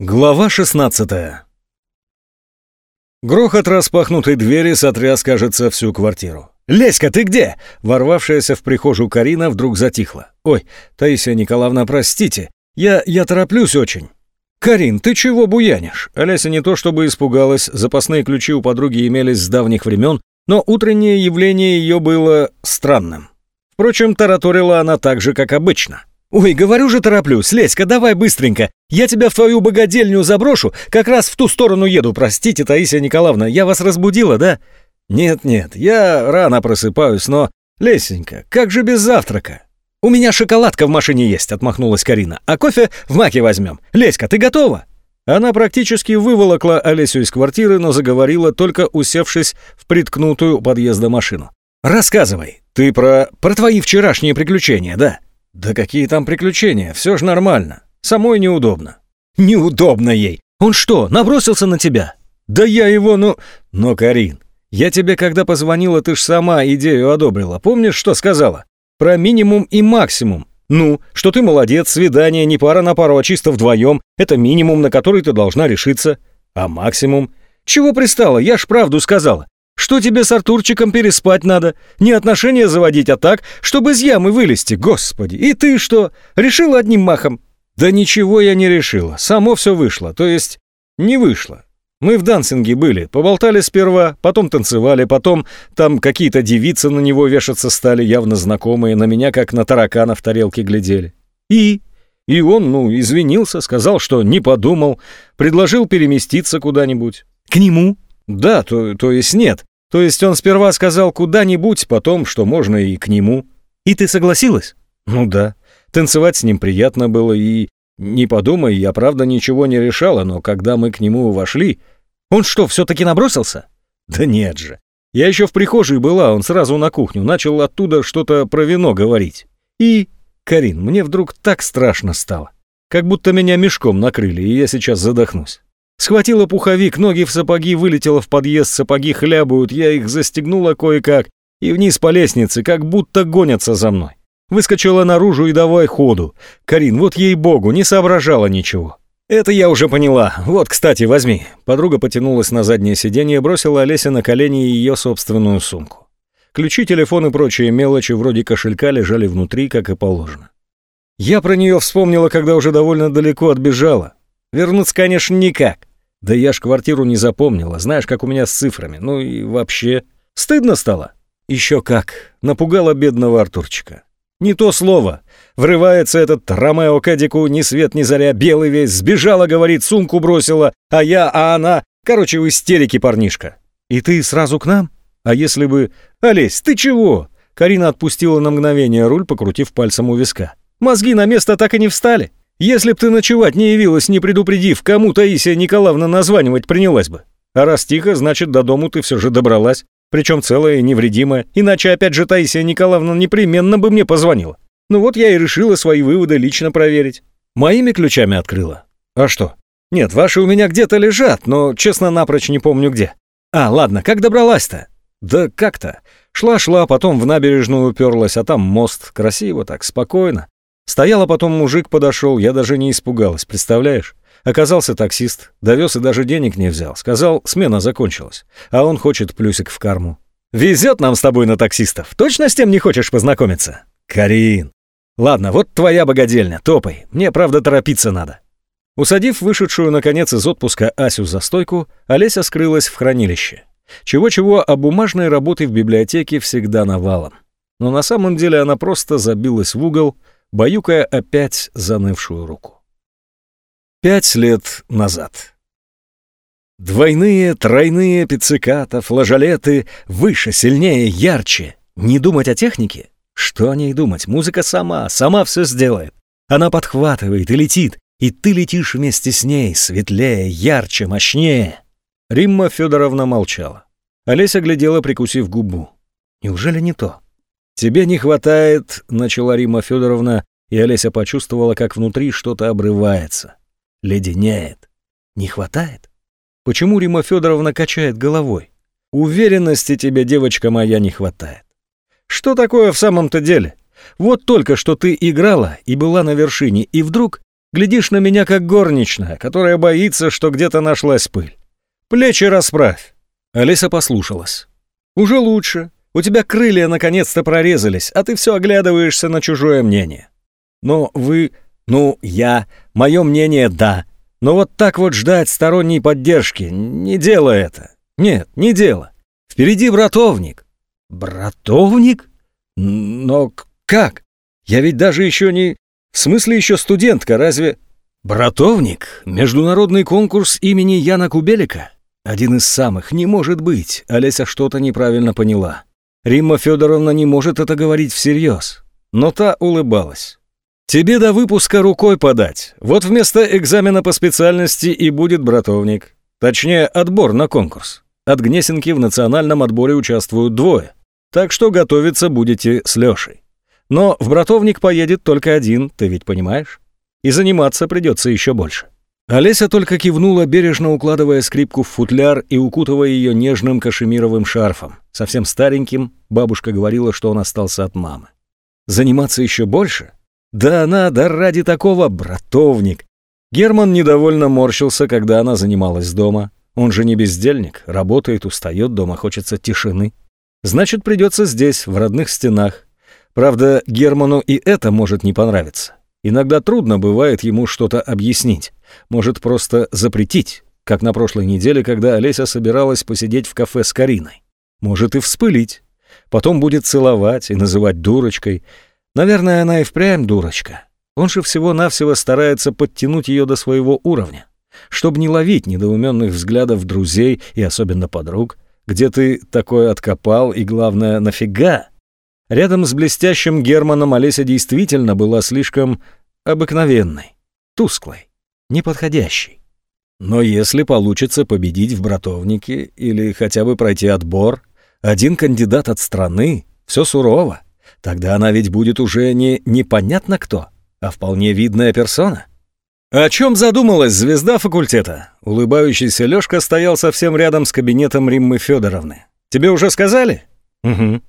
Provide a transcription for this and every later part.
Глава 16 Грохот распахнутой двери сотряс, кажется, всю квартиру. «Леська, ты где?» Ворвавшаяся в прихожую Карина вдруг затихла. «Ой, Таисия Николаевна, простите, я, я тороплюсь очень». «Карин, ты чего буянишь?» Олеся не то чтобы испугалась, запасные ключи у подруги имелись с давних времен, но утреннее явление ее было странным. Впрочем, тараторила она так же, как обычно. «Ой, говорю же, тороплюсь. Леська, давай быстренько. Я тебя в твою богадельню заброшу. Как раз в ту сторону еду. Простите, Таисия Николаевна, я вас разбудила, да?» «Нет-нет, я рано просыпаюсь, но...» «Лесенька, как же без завтрака?» «У меня шоколадка в машине есть», — отмахнулась Карина. «А кофе в маке возьмем. Леська, ты готова?» Она практически выволокла Олесю из квартиры, но заговорила, только усевшись в приткнутую подъезда машину. «Рассказывай. Ты про... про твои вчерашние приключения, да?» «Да какие там приключения? Все же нормально. Самой неудобно». «Неудобно ей! Он что, набросился на тебя?» «Да я его, ну...» «Но, Карин, я тебе когда позвонила, ты ж сама идею одобрила. Помнишь, что сказала? Про минимум и максимум. Ну, что ты молодец, свидание не пара на пару, а чисто вдвоем. Это минимум, на который ты должна решиться. А максимум? Чего пристала? Я ж правду сказала. Что тебе с Артурчиком переспать надо? Не отношения заводить, а так, чтобы из ямы вылезти, господи. И ты что, решила одним махом? Да ничего я не решила, само все вышло, то есть не вышло. Мы в дансинге были, поболтали сперва, потом танцевали, потом там какие-то девицы на него вешаться стали, явно знакомые, на меня как на таракана в тарелке глядели. И? И он, ну, извинился, сказал, что не подумал, предложил переместиться куда-нибудь. К нему? Да, то, то есть нет. То есть он сперва сказал куда-нибудь, потом, что можно и к нему. И ты согласилась? Ну да. Танцевать с ним приятно было, и... Не подумай, я правда ничего не решала, но когда мы к нему вошли... Он что, все-таки набросился? Да нет же. Я еще в прихожей была, он сразу на кухню, начал оттуда что-то про вино говорить. И... Карин, мне вдруг так страшно стало. Как будто меня мешком накрыли, и я сейчас задохнусь. Схватила пуховик, ноги в сапоги, вылетела в подъезд, сапоги хлябают, я их застегнула кое-как, и вниз по лестнице, как будто гонятся за мной. Выскочила наружу и давай ходу. Карин, вот ей-богу, не соображала ничего. Это я уже поняла. Вот, кстати, возьми. Подруга потянулась на заднее сиденье, бросила Олесе на колени ее собственную сумку. Ключи, телефон и прочие мелочи вроде кошелька лежали внутри, как и положено. Я про нее вспомнила, когда уже довольно далеко отбежала. Вернуться, конечно, никак. Да я ж квартиру не запомнила, знаешь, как у меня с цифрами. Ну и вообще... Стыдно стало? Еще как. Напугала бедного Артурчика. Не то слово. Врывается этот Ромео Кадику ни свет ни заря, белый весь, сбежала, говорит, сумку бросила, а я, а она... Короче, в истерике парнишка. И ты сразу к нам? А если бы... Олесь, ты чего? Карина отпустила на мгновение руль, покрутив пальцем у виска. Мозги на место так и не встали. Если б ты ночевать не явилась, не предупредив, кому Таисия Николаевна названивать принялась бы. А раз тихо, значит, до дому ты все же добралась, причем целая и невредимая, иначе опять же Таисия Николаевна непременно бы мне позвонила. Ну вот я и решила свои выводы лично проверить. Моими ключами открыла. А что? Нет, ваши у меня где-то лежат, но, честно, напрочь не помню где. А, ладно, как добралась-то? Да как-то. Шла-шла, потом в набережную уперлась, а там мост. Красиво так, спокойно. Стоял, а потом мужик подошел, я даже не испугалась, представляешь? Оказался таксист, довез и даже денег не взял. Сказал, смена закончилась, а он хочет плюсик в карму. Везет нам с тобой на таксистов. Точно с тем не хочешь познакомиться? Карин. Ладно, вот твоя богадельня, топай. Мне, правда, торопиться надо. Усадив вышедшую, наконец, из отпуска Асю за стойку, Олеся скрылась в хранилище. Чего-чего, а бумажной работы в библиотеке всегда навалом. Но на самом деле она просто забилась в угол, баюкая опять занывшую руку. Пять лет назад. Двойные, тройные пицциката, флажолеты, выше, сильнее, ярче. Не думать о технике? Что о ней думать? Музыка сама, сама все сделает. Она подхватывает и летит, и ты летишь вместе с ней, светлее, ярче, мощнее. Римма Федоровна молчала. Олеся глядела, прикусив губу. Неужели не то? «Тебе не хватает», — начала Рима Федоровна, и Олеся почувствовала, как внутри что-то обрывается. Леденеет. «Не хватает?» Почему Рима Федоровна качает головой? «Уверенности тебе, девочка моя, не хватает». «Что такое в самом-то деле? Вот только что ты играла и была на вершине, и вдруг Глядишь на меня, как горничная, которая боится, что где-то нашлась пыль. Плечи расправь». Алиса послушалась. «Уже лучше. У тебя крылья наконец-то прорезались, а ты все оглядываешься на чужое мнение. Но вы... Ну, я... Мое мнение — да. Но вот так вот ждать сторонней поддержки — не дело это. Нет, не дело. Впереди братовник». «Братовник? Но как? Я ведь даже еще не... В смысле еще студентка, разве...» «Братовник — международный конкурс имени Яна Кубелика. Один из самых, не может быть. Олеся что-то неправильно поняла. Римма Федоровна не может это говорить всерьез. Но та улыбалась. «Тебе до выпуска рукой подать. Вот вместо экзамена по специальности и будет братовник. Точнее, отбор на конкурс. От Гнесинки в национальном отборе участвуют двое. Так что готовиться будете с Лешей. Но в братовник поедет только один, ты ведь понимаешь? И заниматься придется еще больше». Олеся только кивнула, бережно укладывая скрипку в футляр и укутывая ее нежным кашемировым шарфом. Совсем стареньким, бабушка говорила, что он остался от мамы. Заниматься еще больше? Да она, да ради такого, братовник. Герман недовольно морщился, когда она занималась дома. Он же не бездельник, работает, устает, дома хочется тишины. Значит, придется здесь, в родных стенах. Правда, Герману и это может не понравиться. Иногда трудно бывает ему что-то объяснить. Может, просто запретить, как на прошлой неделе, когда Олеся собиралась посидеть в кафе с Кариной. Может и вспылить. Потом будет целовать и называть дурочкой. Наверное, она и впрямь дурочка. Он же всего-навсего старается подтянуть ее до своего уровня, чтобы не ловить недоуменных взглядов друзей и особенно подруг, где ты такое откопал и, главное, нафига? Рядом с блестящим Германом Олеся действительно была слишком обыкновенной, тусклой, неподходящей. Но если получится победить в братовнике или хотя бы пройти отбор, один кандидат от страны, все сурово, тогда она ведь будет уже не непонятно кто, а вполне видная персона. «О чем задумалась звезда факультета?» Улыбающийся Лёшка стоял совсем рядом с кабинетом Риммы Федоровны. «Тебе уже сказали?» «Угу.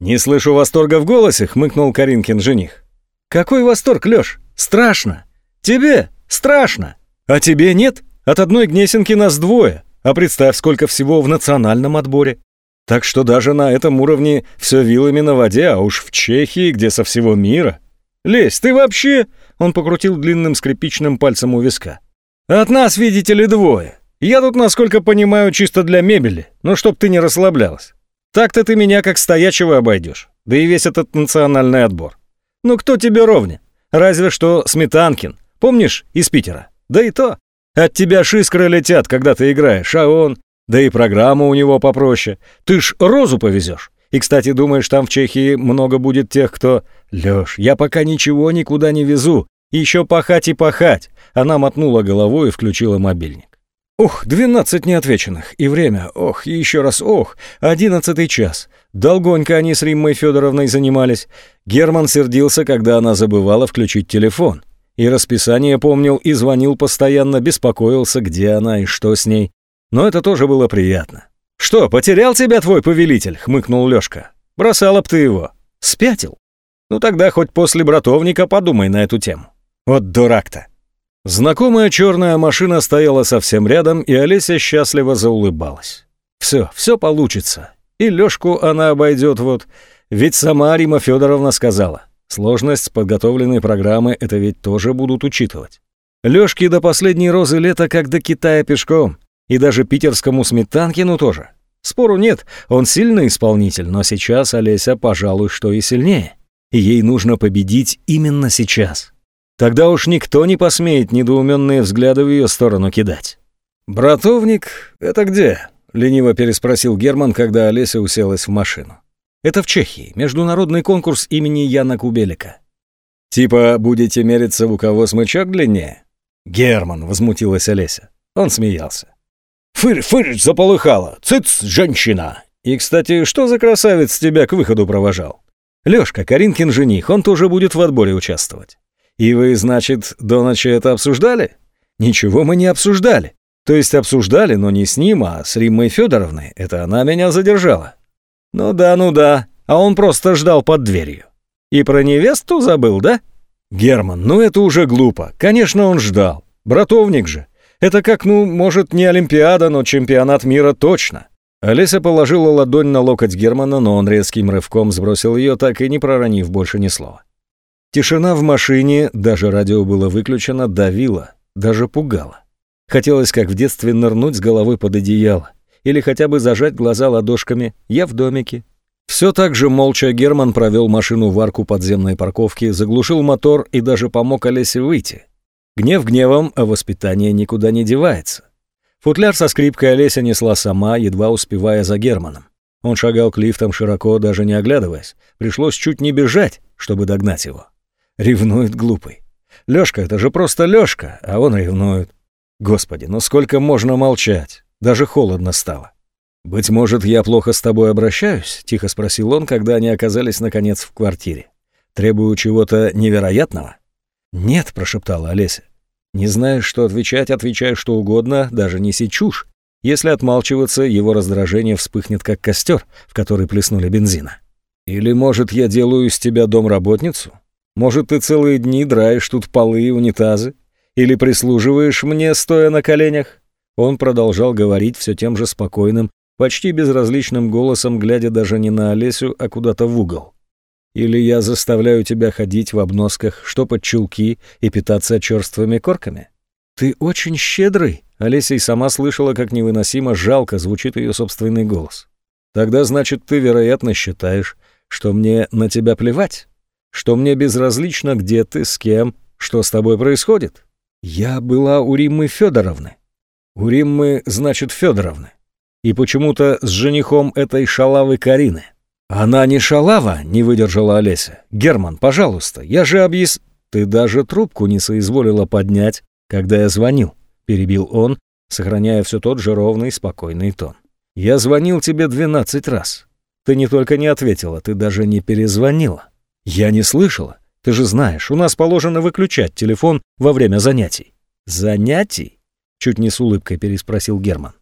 «Не слышу восторга в голосе», — хмыкнул Каринкин жених. «Какой восторг, Лёш? Страшно! Тебе страшно! А тебе нет? От одной Гнесинки нас двое, а представь, сколько всего в национальном отборе. Так что даже на этом уровне все вилами на воде, а уж в Чехии, где со всего мира. Лезь, ты вообще...» Он покрутил длинным скрипичным пальцем у виска. «От нас, видите ли, двое. Я тут, насколько понимаю, чисто для мебели, но чтоб ты не расслаблялась. Так-то ты меня как стоячего обойдешь, да и весь этот национальный отбор. Ну кто тебе ровня? Разве что Сметанкин, помнишь, из Питера? Да и то. От тебя шискры летят, когда ты играешь, а он... Да и программа у него попроще. Ты ж розу повезешь. И, кстати, думаешь, там в Чехии много будет тех, кто... Лёш, я пока ничего никуда не везу. Еще пахать и пахать. Она мотнула головой и включила мобильник. Ух, двенадцать неотвеченных. И время, ох, и еще раз ох, одиннадцатый час. Долгонько они с Риммой Федоровной занимались. Герман сердился, когда она забывала включить телефон. И расписание помнил, и звонил постоянно, беспокоился, где она и что с ней. Но это тоже было приятно. «Что, потерял тебя твой повелитель?» — хмыкнул Лёшка. «Бросала б ты его. Спятил. Ну тогда хоть после братовника подумай на эту тему. Вот дурак-то. Знакомая черная машина стояла совсем рядом, и Олеся счастливо заулыбалась. Все, все получится. И Лёшку она обойдет вот. Ведь сама Рима Федоровна сказала. Сложность подготовленной программы это ведь тоже будут учитывать. Лёшке до последней розы лета как до Китая пешком. И даже питерскому Сметанкину тоже. Спору нет, он сильный исполнитель, но сейчас Олеся, пожалуй, что и сильнее. И ей нужно победить именно сейчас. Тогда уж никто не посмеет недоуменные взгляды в ее сторону кидать. «Братовник, это где?» — лениво переспросил Герман, когда Олеся уселась в машину. «Это в Чехии, международный конкурс имени Яна Кубелика». «Типа будете мериться, у кого смычок длиннее?» «Герман», — возмутилась Олеся. Он смеялся. «Фырь, фырь, заполыхала! Цыц, женщина!» «И, кстати, что за красавец тебя к выходу провожал?» «Лёшка, Каринкин жених, он тоже будет в отборе участвовать». «И вы, значит, до ночи это обсуждали?» «Ничего мы не обсуждали. То есть обсуждали, но не с ним, а с Риммой Федоровной. Это она меня задержала». «Ну да, ну да. А он просто ждал под дверью. И про невесту забыл, да?» Герман, ну это уже глупо. Конечно, он ждал. Братовник же. Это как, ну, может, не Олимпиада, но чемпионат мира точно. Олеся положила ладонь на локоть Германа, но он резким рывком сбросил ее, так и не проронив больше ни слова. Тишина в машине, даже радио было выключено, давила, даже пугала. Хотелось, как в детстве, нырнуть с головой под одеяло или хотя бы зажать глаза ладошками «Я в домике». Все так же молча Герман провел машину в арку подземной парковки, заглушил мотор и даже помог Олесе выйти. Гнев гневом, а воспитание никуда не девается. Футляр со скрипкой Олеся несла сама, едва успевая за Германом. Он шагал к лифтам широко, даже не оглядываясь. Пришлось чуть не бежать, чтобы догнать его. Ревнует глупый. Лёшка, это же просто Лёшка, а он ревнует. Господи, ну сколько можно молчать? Даже холодно стало. «Быть может, я плохо с тобой обращаюсь?» — тихо спросил он, когда они оказались, наконец, в квартире. «Требую чего-то невероятного?» «Нет», — прошептала Олеся. «Не знаешь, что отвечать, отвечай что угодно, даже не чушь. Если отмалчиваться, его раздражение вспыхнет, как костер, в который плеснули бензина. Или, может, я делаю из тебя домработницу? Может, ты целые дни драешь тут полы и унитазы? Или прислуживаешь мне, стоя на коленях?» Он продолжал говорить все тем же спокойным, почти безразличным голосом, глядя даже не на Олесю, а куда-то в угол. Или я заставляю тебя ходить в обносках, штопать чулки и питаться черствыми корками? Ты очень щедрый. Олеся и сама слышала, как невыносимо жалко звучит ее собственный голос. Тогда, значит, ты, вероятно, считаешь, что мне на тебя плевать? Что мне безразлично, где ты, с кем, что с тобой происходит? Я была у Риммы Федоровны. У Риммы, значит, Федоровны. И почему-то с женихом этой шалавы Карины. «Она не шалава», — не выдержала Олеся. «Герман, пожалуйста, я же объяс...» «Ты даже трубку не соизволила поднять, когда я звонил», — перебил он, сохраняя все тот же ровный, спокойный тон. «Я звонил тебе двенадцать раз. Ты не только не ответила, ты даже не перезвонила. Я не слышала. Ты же знаешь, у нас положено выключать телефон во время занятий». «Занятий?» — чуть не с улыбкой переспросил Герман.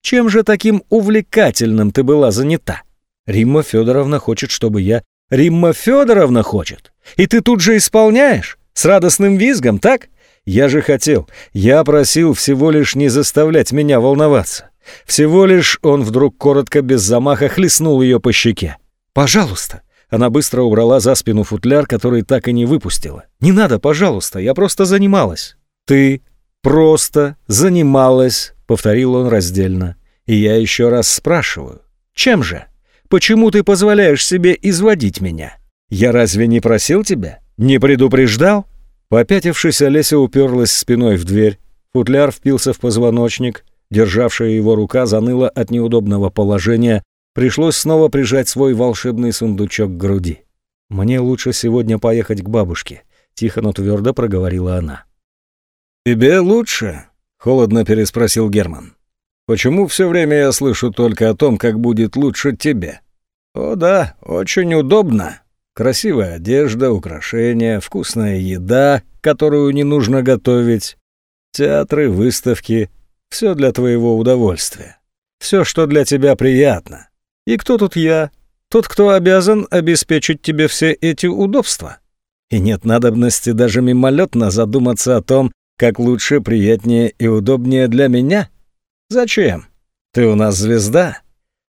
«Чем же таким увлекательным ты была занята?» Римма Федоровна хочет, чтобы я... Римма Федоровна хочет. И ты тут же исполняешь? С радостным визгом, так? Я же хотел. Я просил всего лишь не заставлять меня волноваться. Всего лишь он вдруг коротко, без замаха, хлестнул ее по щеке. «Пожалуйста». Она быстро убрала за спину футляр, который так и не выпустила. «Не надо, пожалуйста, я просто занималась». «Ты просто занималась», — повторил он раздельно. «И я еще раз спрашиваю, чем же?» Почему ты позволяешь себе изводить меня? Я разве не просил тебя? Не предупреждал?» Попятившись, Олеся уперлась спиной в дверь. Футляр впился в позвоночник. Державшая его рука заныла от неудобного положения. Пришлось снова прижать свой волшебный сундучок к груди. «Мне лучше сегодня поехать к бабушке», — тихо, но твердо проговорила она. «Тебе лучше?» — холодно переспросил Герман. «Почему все время я слышу только о том, как будет лучше тебе?» О да, очень удобно. Красивая одежда, украшения, вкусная еда, которую не нужно готовить, театры, выставки — все для твоего удовольствия. Все, что для тебя приятно. И кто тут я? Тот, кто обязан обеспечить тебе все эти удобства. И нет надобности даже мимолетно задуматься о том, как лучше, приятнее и удобнее для меня. Зачем? Ты у нас звезда.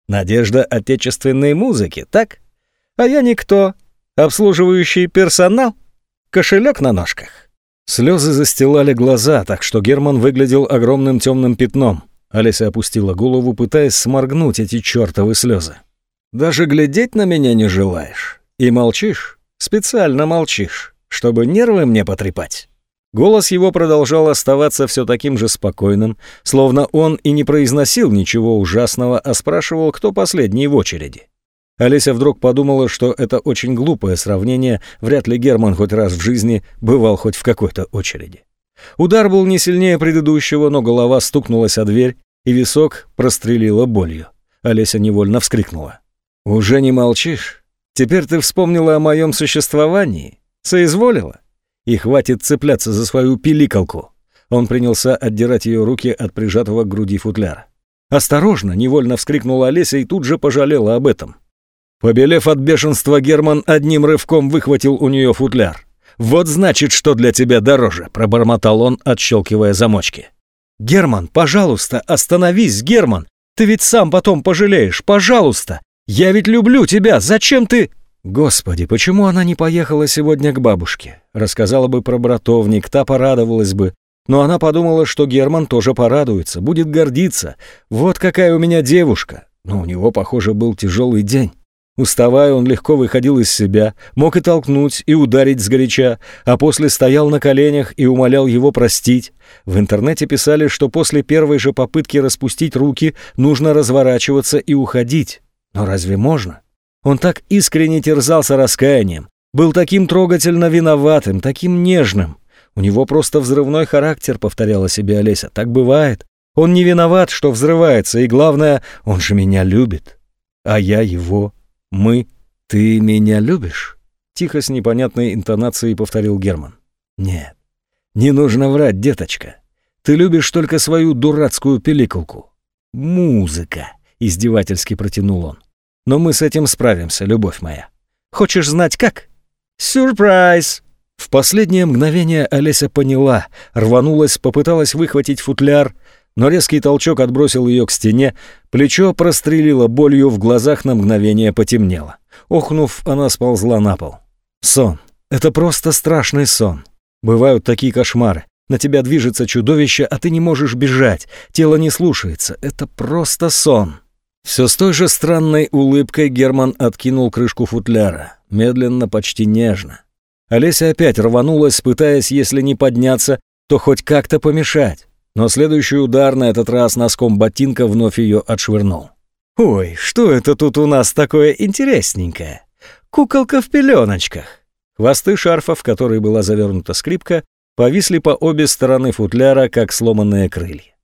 Надежда отечественной музыки, так? А я никто. Обслуживающий персонал? Кошелек на ножках. Слезы застилали глаза, так что Герман выглядел огромным темным пятном. Олеся опустила голову, пытаясь сморгнуть эти чертовы слезы. «Даже глядеть на меня не желаешь. И молчишь, специально молчишь, чтобы нервы мне потрепать». Голос его продолжал оставаться все таким же спокойным, словно он и не произносил ничего ужасного, а спрашивал, кто последний в очереди. Олеся вдруг подумала, что это очень глупое сравнение, вряд ли Герман хоть раз в жизни бывал хоть в какой-то очереди. Удар был не сильнее предыдущего, но голова стукнулась о дверь, и висок прострелила болью. Олеся невольно вскрикнула. «Уже не молчишь? Теперь ты вспомнила о моем существовании? Соизволила? И хватит цепляться за свою пиликалку. Он принялся отдирать ее руки от прижатого к груди футляра. «Осторожно!» — невольно вскрикнула Олеся и тут же пожалела об этом. Побелев от бешенства, Герман одним рывком выхватил у нее футляр. Вот значит, что для тебя дороже», — пробормотал он, отщелкивая замочки. «Герман, пожалуйста, остановись, Герман! Ты ведь сам потом пожалеешь, пожалуйста! Я ведь люблю тебя, зачем ты...» Господи, почему она не поехала сегодня к бабушке? Рассказала бы про братовник, та порадовалась бы. Но она подумала, что Герман тоже порадуется, будет гордиться. Вот какая у меня девушка. Но у него, похоже, был тяжелый день. Уставая, он легко выходил из себя, мог и толкнуть, и ударить сгоряча, а после стоял на коленях и умолял его простить. В интернете писали, что после первой же попытки распустить руки нужно разворачиваться и уходить. Но разве можно? Он так искренне терзался раскаянием, был таким трогательно виноватым, таким нежным. У него просто взрывной характер, повторяла себе Олеся. Так бывает. Он не виноват, что взрывается, и главное, он же меня любит. А я его. Мы. Ты меня любишь? Тихо с непонятной интонацией повторил Герман. Нет. Не нужно врать, деточка. Ты любишь только свою дурацкую пиликулку. Музыка, издевательски протянул он. Но мы с этим справимся, любовь моя. Хочешь знать как? Сюрприз!» В последнее мгновение Олеся поняла, рванулась, попыталась выхватить футляр, но резкий толчок отбросил ее к стене, плечо прострелило болью, в глазах на мгновение потемнело. Охнув, она сползла на пол. Сон. Это просто страшный сон. Бывают такие кошмары. На тебя движется чудовище, а ты не можешь бежать. Тело не слушается. Это просто сон. Все с той же странной улыбкой Герман откинул крышку футляра, медленно, почти нежно. Олеся опять рванулась, пытаясь, если не подняться, то хоть как-то помешать. Но следующий удар на этот раз носком ботинка вновь ее отшвырнул. «Ой, что это тут у нас такое интересненькое? Куколка в пеленочках!» Хвосты шарфа, в который была завернута скрипка, повисли по обе стороны футляра, как сломанные крылья.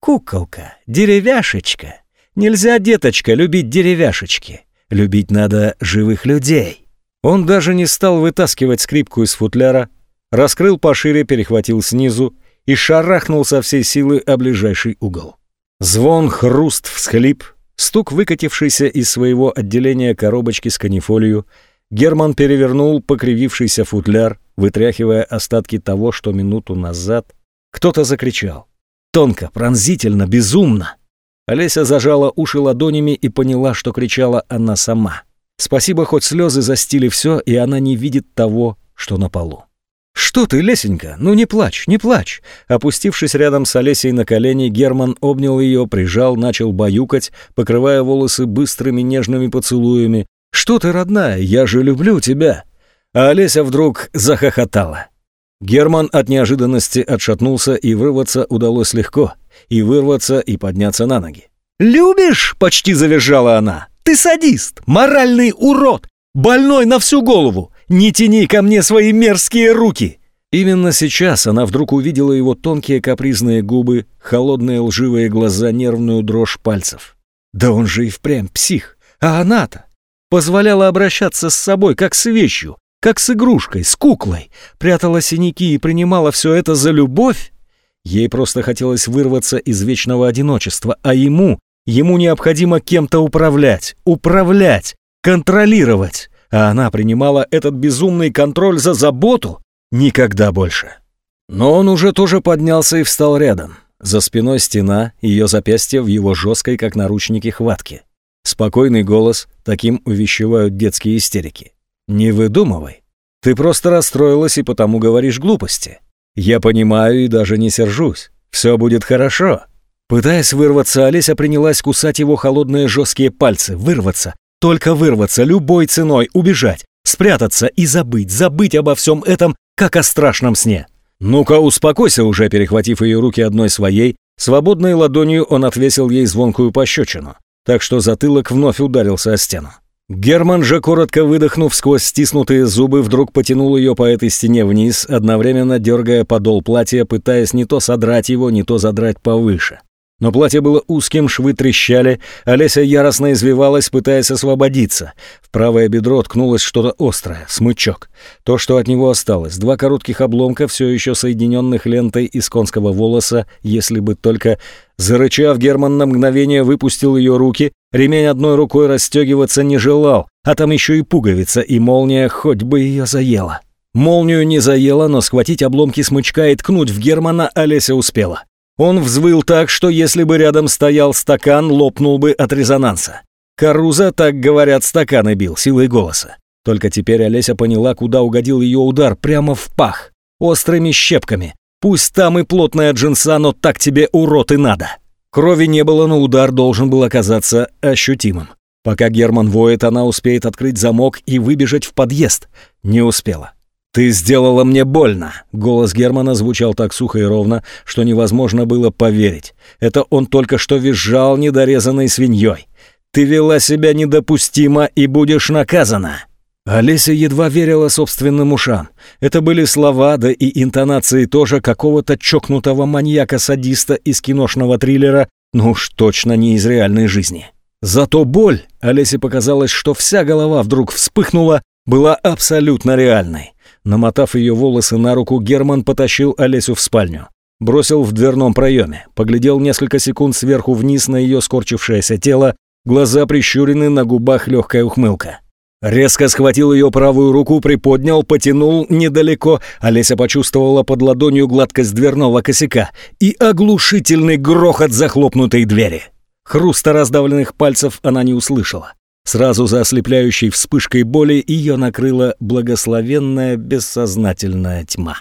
«Куколка, деревяшечка!» Нельзя, деточка, любить деревяшечки. Любить надо живых людей. Он даже не стал вытаскивать скрипку из футляра, раскрыл пошире, перехватил снизу и шарахнул со всей силы о ближайший угол. Звон, хруст, всхлип, стук выкатившийся из своего отделения коробочки с канифолью, Герман перевернул покривившийся футляр, вытряхивая остатки того, что минуту назад кто-то закричал. Тонко, пронзительно, безумно. Олеся зажала уши ладонями и поняла, что кричала она сама. Спасибо, хоть слезы застили все, и она не видит того, что на полу. «Что ты, Лесенька? Ну не плачь, не плачь!» Опустившись рядом с Олесей на колени, Герман обнял ее, прижал, начал баюкать, покрывая волосы быстрыми нежными поцелуями. «Что ты, родная, я же люблю тебя!» А Олеся вдруг захохотала. Герман от неожиданности отшатнулся, и вырваться удалось легко — и вырваться, и подняться на ноги. «Любишь?» — почти завизжала она. «Ты садист, моральный урод, больной на всю голову! Не тяни ко мне свои мерзкие руки!» Именно сейчас она вдруг увидела его тонкие капризные губы, холодные лживые глаза, нервную дрожь пальцев. Да он же и впрямь псих, а она-то позволяла обращаться с собой, как с вещью, как с игрушкой, с куклой, прятала синяки и принимала все это за любовь. Ей просто хотелось вырваться из вечного одиночества, а ему, ему необходимо кем-то управлять, управлять, контролировать. А она принимала этот безумный контроль за заботу? Никогда больше. Но он уже тоже поднялся и встал рядом. За спиной стена, ее запястье в его жесткой, как наручники, хватке. Спокойный голос, таким увещевают детские истерики. «Не выдумывай. Ты просто расстроилась и потому говоришь глупости. Я понимаю и даже не сержусь. Все будет хорошо. Пытаясь вырваться, Олеся принялась кусать его холодные жесткие пальцы. Вырваться. Только вырваться, любой ценой, убежать, спрятаться и забыть, забыть обо всем этом, как о страшном сне. «Ну-ка, успокойся уже», перехватив ее руки одной своей, свободной ладонью он отвесил ей звонкую пощечину, так что затылок вновь ударился о стену. Герман же, коротко выдохнув сквозь стиснутые зубы, вдруг потянул ее по этой стене вниз, одновременно дергая подол платья, пытаясь не то содрать его, не то задрать повыше. Но платье было узким, швы трещали, Олеся яростно извивалась, пытаясь освободиться. В правое бедро ткнулось что-то острое, смычок. То, что от него осталось, два коротких обломка, все еще соединенных лентой из конского волоса, если бы только... Зарычав, Герман на мгновение выпустил ее руки, ремень одной рукой расстегиваться не желал, а там еще и пуговица, и молния хоть бы ее заела. Молнию не заело, но схватить обломки смычка и ткнуть в Германа Олеся успела. Он взвыл так, что если бы рядом стоял стакан, лопнул бы от резонанса. Каруза, так говорят, стаканы бил силой голоса. Только теперь Олеся поняла, куда угодил ее удар, прямо в пах, острыми щепками. Пусть там и плотная джинса, но так тебе, урод, и надо. Крови не было, но удар должен был оказаться ощутимым. Пока Герман воет, она успеет открыть замок и выбежать в подъезд. Не успела. «Ты сделала мне больно!» Голос Германа звучал так сухо и ровно, что невозможно было поверить. Это он только что визжал недорезанной свиньей. «Ты вела себя недопустимо и будешь наказана!» Олеся едва верила собственным ушам. Это были слова, да и интонации тоже какого-то чокнутого маньяка-садиста из киношного триллера, ну уж точно не из реальной жизни. Зато боль, Олесе показалось, что вся голова вдруг вспыхнула, была абсолютно реальной. Намотав ее волосы на руку, Герман потащил Олесю в спальню. Бросил в дверном проеме, поглядел несколько секунд сверху вниз на ее скорчившееся тело, глаза прищурены, на губах легкая ухмылка. Резко схватил ее правую руку, приподнял, потянул недалеко. Олеся почувствовала под ладонью гладкость дверного косяка и оглушительный грохот захлопнутой двери. Хруста раздавленных пальцев она не услышала. Сразу за ослепляющей вспышкой боли ее накрыла благословенная бессознательная тьма.